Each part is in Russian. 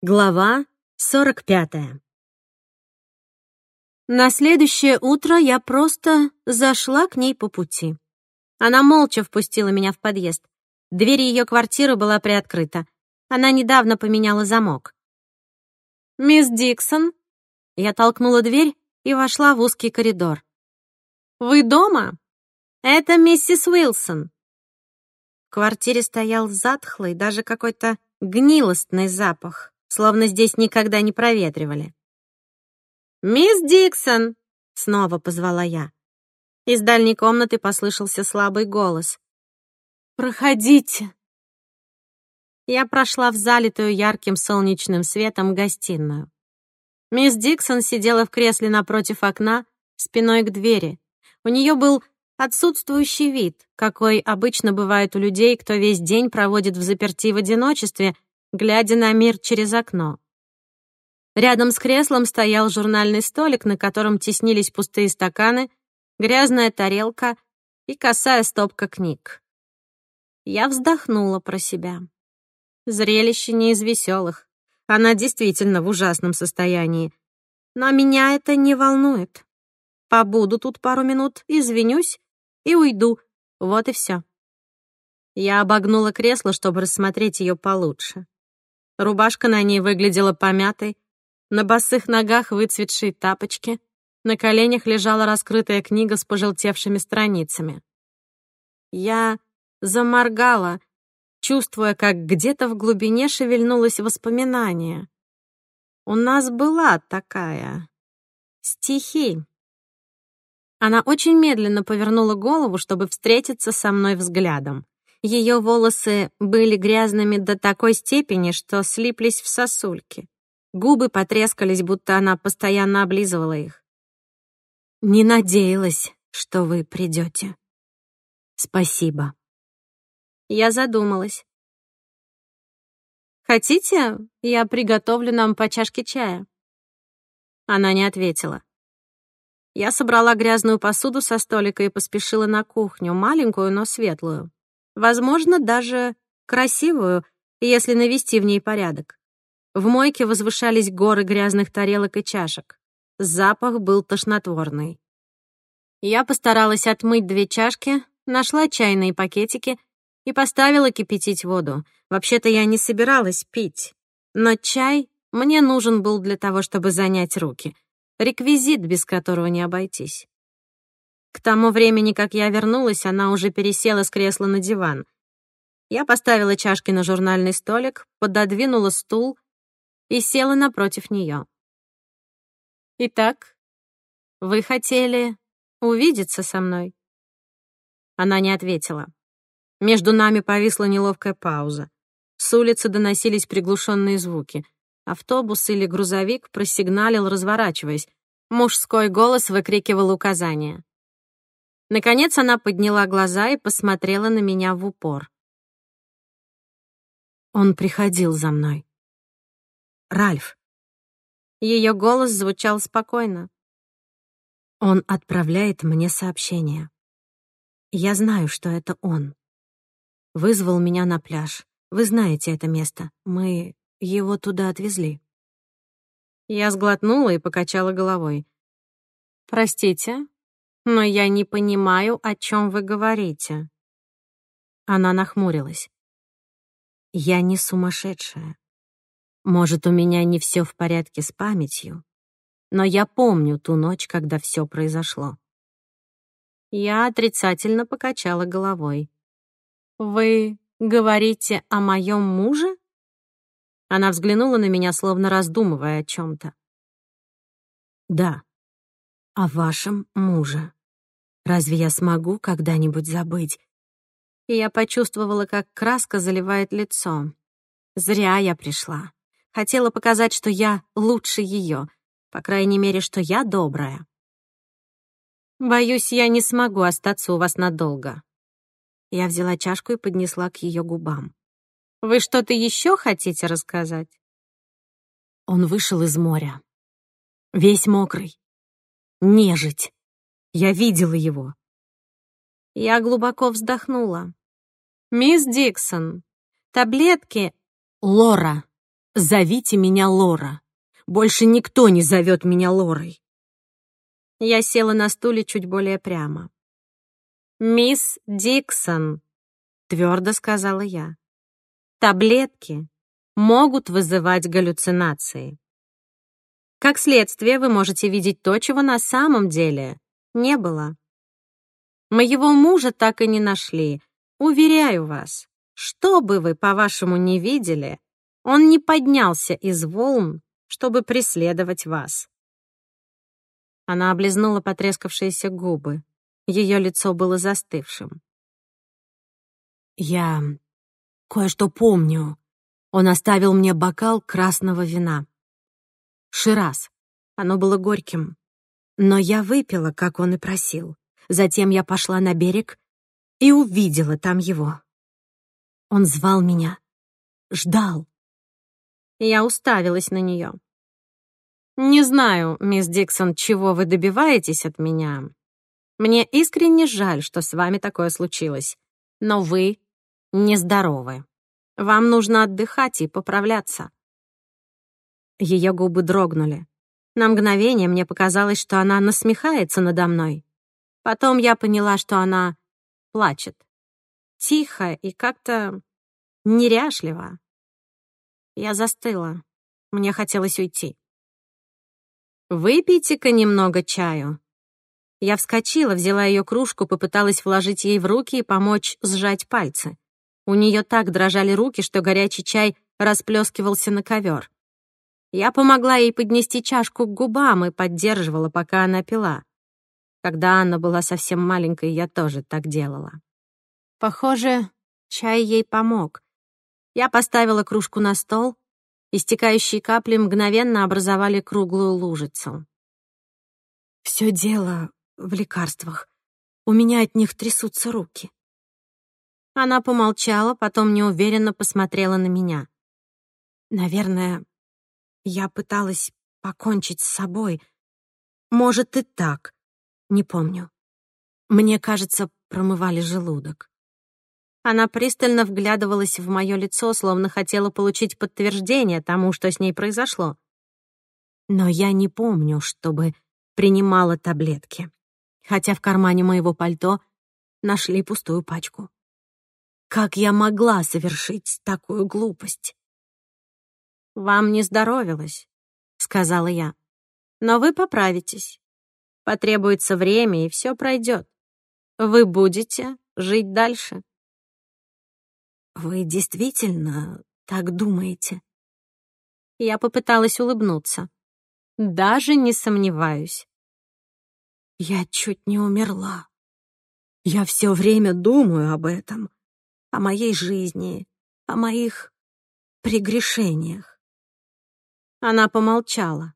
Глава 45 На следующее утро я просто зашла к ней по пути. Она молча впустила меня в подъезд. Дверь ее квартиры была приоткрыта. Она недавно поменяла замок. «Мисс Диксон?» Я толкнула дверь и вошла в узкий коридор. «Вы дома?» «Это миссис Уилсон». В квартире стоял затхлый, даже какой-то гнилостный запах словно здесь никогда не проветривали. «Мисс Диксон!» — снова позвала я. Из дальней комнаты послышался слабый голос. «Проходите!» Я прошла в залитую ярким солнечным светом гостиную. Мисс Диксон сидела в кресле напротив окна, спиной к двери. У нее был отсутствующий вид, какой обычно бывает у людей, кто весь день проводит в заперти в одиночестве — глядя на мир через окно. Рядом с креслом стоял журнальный столик, на котором теснились пустые стаканы, грязная тарелка и косая стопка книг. Я вздохнула про себя. Зрелище не из веселых. Она действительно в ужасном состоянии. Но меня это не волнует. Побуду тут пару минут, извинюсь и уйду. Вот и все. Я обогнула кресло, чтобы рассмотреть ее получше. Рубашка на ней выглядела помятой, на босых ногах выцветшие тапочки, на коленях лежала раскрытая книга с пожелтевшими страницами. Я заморгала, чувствуя, как где-то в глубине шевельнулось воспоминание. У нас была такая. Стихи. Она очень медленно повернула голову, чтобы встретиться со мной взглядом. Ее волосы были грязными до такой степени, что слиплись в сосульки. Губы потрескались, будто она постоянно облизывала их. «Не надеялась, что вы придете. Спасибо». Я задумалась. «Хотите, я приготовлю нам по чашке чая?» Она не ответила. Я собрала грязную посуду со столика и поспешила на кухню, маленькую, но светлую. Возможно, даже красивую, если навести в ней порядок. В мойке возвышались горы грязных тарелок и чашек. Запах был тошнотворный. Я постаралась отмыть две чашки, нашла чайные пакетики и поставила кипятить воду. Вообще-то я не собиралась пить. Но чай мне нужен был для того, чтобы занять руки. Реквизит, без которого не обойтись. К тому времени, как я вернулась, она уже пересела с кресла на диван. Я поставила чашки на журнальный столик, пододвинула стул и села напротив нее. «Итак, вы хотели увидеться со мной?» Она не ответила. Между нами повисла неловкая пауза. С улицы доносились приглушенные звуки. Автобус или грузовик просигналил, разворачиваясь. Мужской голос выкрикивал указания. Наконец она подняла глаза и посмотрела на меня в упор. Он приходил за мной. Ральф. Ее голос звучал спокойно. Он отправляет мне сообщение. Я знаю, что это он. Вызвал меня на пляж. Вы знаете это место. Мы его туда отвезли. Я сглотнула и покачала головой. «Простите, но я не понимаю, о чем вы говорите». Она нахмурилась. «Я не сумасшедшая. Может, у меня не все в порядке с памятью, но я помню ту ночь, когда все произошло». Я отрицательно покачала головой. «Вы говорите о моем муже?» Она взглянула на меня, словно раздумывая о чем-то. «Да, о вашем муже». Разве я смогу когда-нибудь забыть? И я почувствовала, как краска заливает лицо. Зря я пришла. Хотела показать, что я лучше ее. По крайней мере, что я добрая. Боюсь, я не смогу остаться у вас надолго. Я взяла чашку и поднесла к ее губам. Вы что-то еще хотите рассказать? Он вышел из моря. Весь мокрый. Нежить. Я видела его. Я глубоко вздохнула. «Мисс Диксон, таблетки...» «Лора, Зовите меня Лора. Больше никто не зовет меня Лорой. Я села на стуле чуть более прямо. «Мисс Диксон», — твердо сказала я, — «таблетки могут вызывать галлюцинации. Как следствие, вы можете видеть то, чего на самом деле не было. Моего мужа так и не нашли. Уверяю вас, что бы вы, по-вашему, не видели, он не поднялся из волн, чтобы преследовать вас. Она облизнула потрескавшиеся губы. Ее лицо было застывшим. «Я кое-что помню. Он оставил мне бокал красного вина. Шираз. Оно было горьким. Но я выпила, как он и просил. Затем я пошла на берег и увидела там его. Он звал меня. Ждал. Я уставилась на нее. «Не знаю, мисс Диксон, чего вы добиваетесь от меня. Мне искренне жаль, что с вами такое случилось. Но вы нездоровы. Вам нужно отдыхать и поправляться». Ее губы дрогнули. На мгновение мне показалось, что она насмехается надо мной. Потом я поняла, что она плачет. Тихо и как-то неряшливо. Я застыла. Мне хотелось уйти. «Выпейте-ка немного чаю». Я вскочила, взяла ее кружку, попыталась вложить ей в руки и помочь сжать пальцы. У нее так дрожали руки, что горячий чай расплескивался на ковер. Я помогла ей поднести чашку к губам и поддерживала, пока она пила. Когда Анна была совсем маленькой, я тоже так делала. Похоже, чай ей помог. Я поставила кружку на стол, Истекающие капли мгновенно образовали круглую лужицу. «Все дело в лекарствах. У меня от них трясутся руки». Она помолчала, потом неуверенно посмотрела на меня. «Наверное, я пыталась покончить с собой. Может, и так. Не помню. Мне кажется, промывали желудок. Она пристально вглядывалась в мое лицо, словно хотела получить подтверждение тому, что с ней произошло. Но я не помню, чтобы принимала таблетки, хотя в кармане моего пальто нашли пустую пачку. Как я могла совершить такую глупость? «Вам не здоровилось», — сказала я. «Но вы поправитесь. Потребуется время, и все пройдет. Вы будете жить дальше». «Вы действительно так думаете?» Я попыталась улыбнуться. «Даже не сомневаюсь». «Я чуть не умерла. Я все время думаю об этом, о моей жизни, о моих прегрешениях». Она помолчала.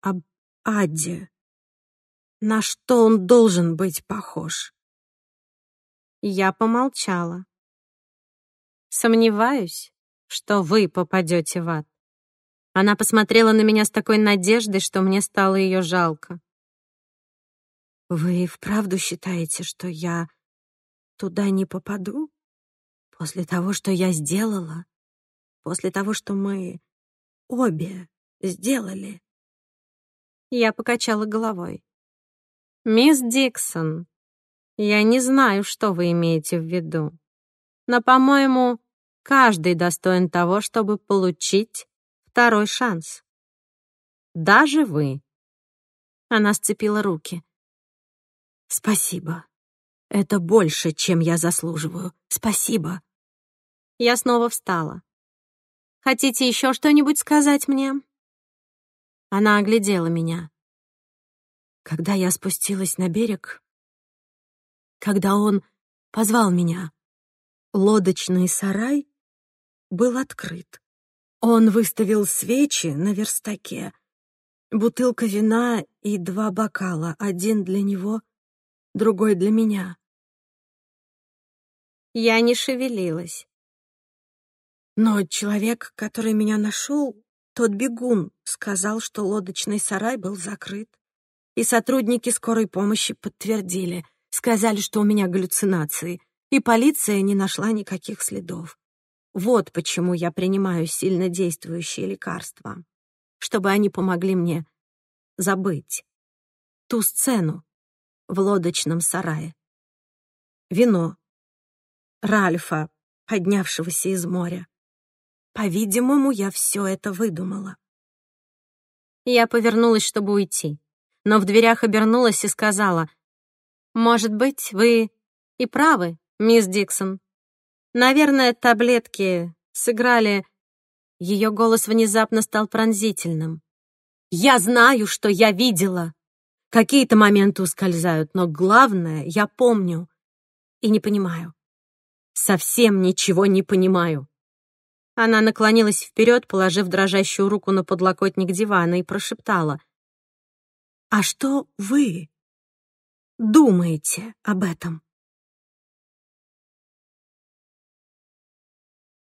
«Об Адде. На что он должен быть похож?» Я помолчала. Сомневаюсь, что вы попадете в ад. Она посмотрела на меня с такой надеждой, что мне стало ее жалко. Вы вправду считаете, что я туда не попаду? После того, что я сделала? После того, что мы обе сделали? Я покачала головой. «Мисс Диксон, я не знаю, что вы имеете в виду но, по-моему, каждый достоин того, чтобы получить второй шанс. Даже вы. Она сцепила руки. Спасибо. Это больше, чем я заслуживаю. Спасибо. Я снова встала. Хотите еще что-нибудь сказать мне? Она оглядела меня. Когда я спустилась на берег, когда он позвал меня, лодочный сарай был открыт. Он выставил свечи на верстаке, бутылка вина и два бокала, один для него, другой для меня. Я не шевелилась. Но человек, который меня нашел, тот бегун, сказал, что лодочный сарай был закрыт. И сотрудники скорой помощи подтвердили, сказали, что у меня галлюцинации — и полиция не нашла никаких следов. Вот почему я принимаю сильно действующие лекарства, чтобы они помогли мне забыть ту сцену в лодочном сарае. Вино. Ральфа, поднявшегося из моря. По-видимому, я все это выдумала. Я повернулась, чтобы уйти, но в дверях обернулась и сказала, «Может быть, вы и правы, мисс Диксон. Наверное, таблетки сыграли...» Ее голос внезапно стал пронзительным. «Я знаю, что я видела. Какие-то моменты ускользают, но главное, я помню и не понимаю. Совсем ничего не понимаю». Она наклонилась вперед, положив дрожащую руку на подлокотник дивана и прошептала. «А что вы думаете об этом?»